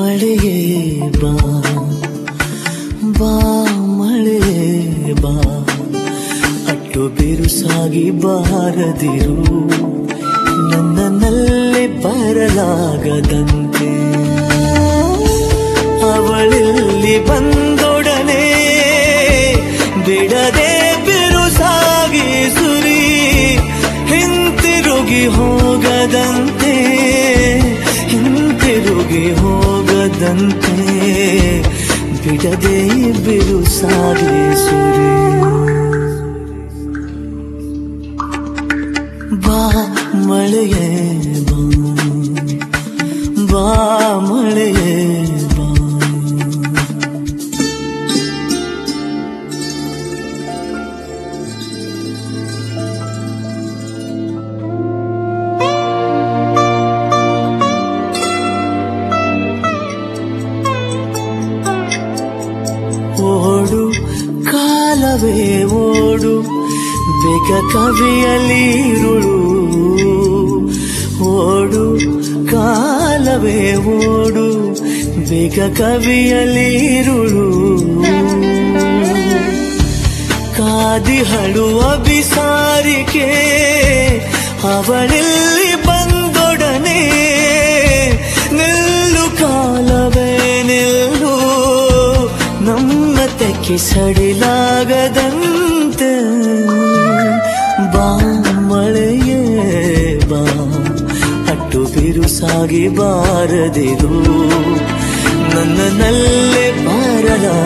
ಮಳೆಯೇ ಬಾ ಬಾ ಮಳೆಯೇ ಬಾ. ಅಟ್ಟು ಬಿರುಸಾಗಿ ಬಾರದಿರು ನನ್ನಲ್ಲೇ ಬರಲಾಗದಂತೆ. ಅವಳಲ್ಲಿ ಬಂದೊಡನೆ ಬಿಡದೆ ಬಿರುಸಾಗಿ ಸುರಿ, ಹಿಂತಿರುಗಿ ಹೋಗದಂತೆ ಹೋಗದಂತೆ ಬಿಡದೆ ಬಿರುಸಾಗಿ ಸುರಿ. ಬಾ ಮಳೆಯೇ ಬಾ ಬಾ ಮಳೆಯೇ ಬೇಗ ಕವಿಯಲಿರುಳು ಓಡು, ಕಾಲವೇ ಓಡು. ಬೇಗ ಕವಿಯಲಿರುಳು ಕಾದಿಹಳುವ ಬಿಸಾರಿಕೆ, ಅವಳಿಲ್ಲಿ ಬಂದೊಡನೆ. ನಿಲ್ಲು ಕಾಲವೇ ನಿಲ್ಲು ನಮ್ಮತಕ್ಕೆ ಸಡಿಲಾಗದಂತೆ ಬಾರದಿರು. ನನ್ನಲ್ಲೇ ಬಾರಲಾಗದಂತೆ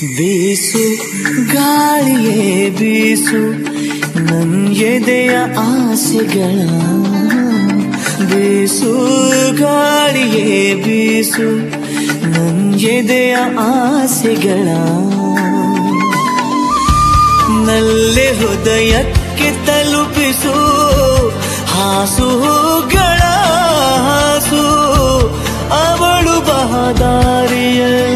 ಬೀಸು, ಗಾಳಿಯೇ ಬೀಸು ಎದೆಯ ಆಸೆಗಳ ಬೀಸು, ಗಾಳಿಯೇ ಬೀಸು ಎದೆಯ ಆಸೆಗಳ. ನಲ್ಲೆ ಹೃದಯಕ್ಕೆ ತಲುಪಿಸು ಹಾಸುಗಳ ಹಾಸು, ಅವಳು ಬಹದಾರಿಯಲ್ಲಿ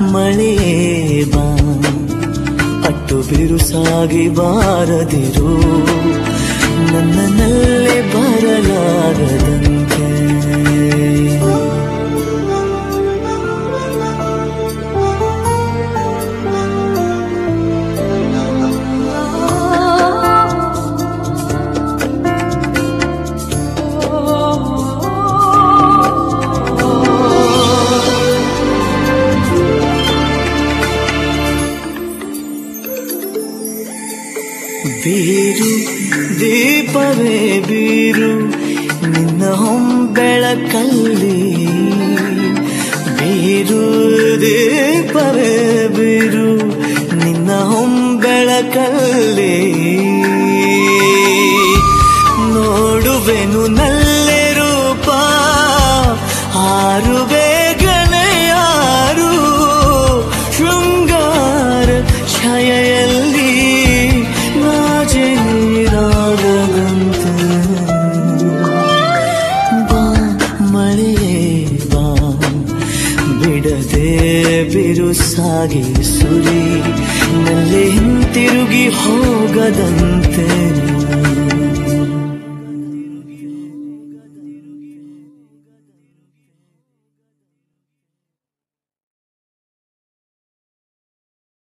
ಮಳೆ ಬಾ ಅಟ್ಟು ಬಿರುಸಾಗಿ ಬಾರದಿರು. ನನ್ನಲ್ಲೇ ಬರಲಾಗದಂತೆ ಬೀರು ದೀಪವೇ ಬೀರು ನಿನ್ನ ಹೊಂಬೆಳಕಲ್ಲಿ ಬೀರು ದೀಪವೇ ಬೀರು ನಿನ್ನ ಹೊಂಬೆಳಕಲ್ಲಿ ನೋಡುವೆನು ನಲ್ಲೆ ಬಿಡದೆ ಬಿರುಸಾಗಿ ಸುರಿ ನಲ್ಲಿ ಹಿಂತಿರುಗಿ ಹೋಗದಂತೆ